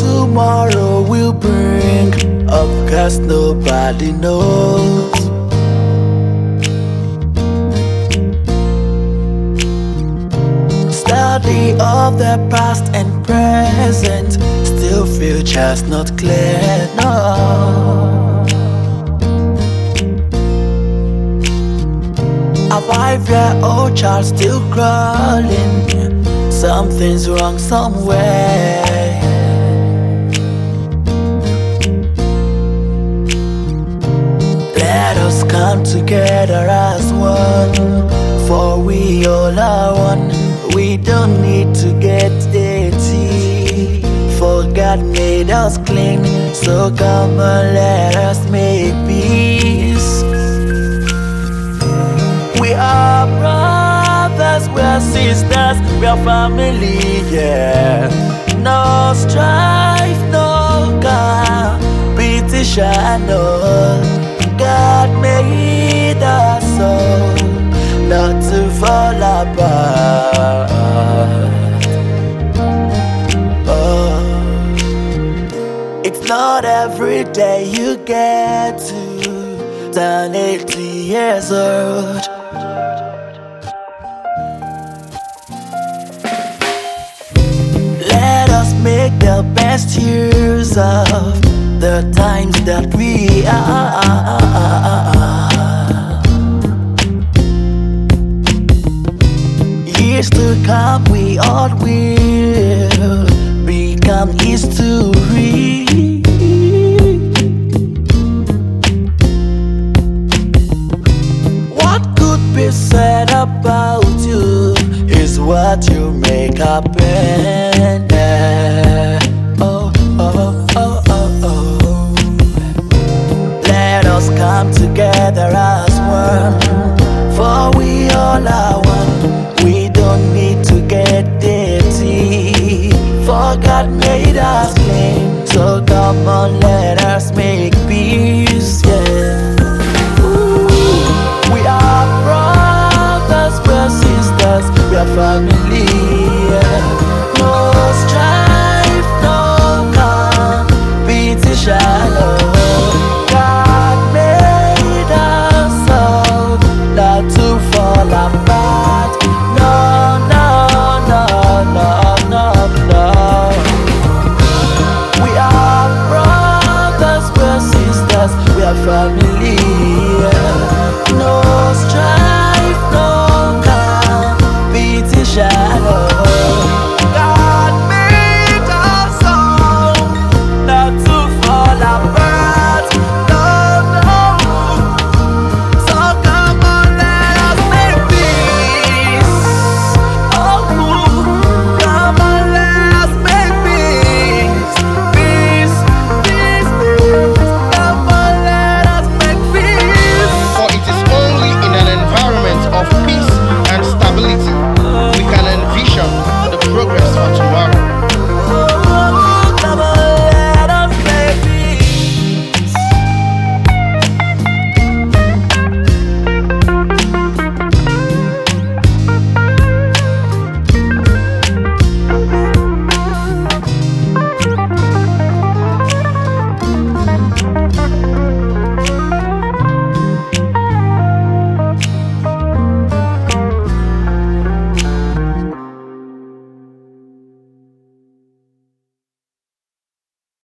tomorrow will bring Up past nobody knows. Study of the past and present Still future's not clear, no. A five-year-old child still crawling Something's wrong somewhere. Come together as one, for we all are one. We don't need to get dirty, for God made us clean. So come and let us make peace. We are brothers, we are sisters, we are family, yeah. No strife, no competition, no. Not every day you get to turn 80 years old. Let us make the best use of the times that we are. Years to come, we all will become history. Is what you make happen. yeah. Oh, oh, oh, oh, oh. Let us come together as one, for we all are family. No.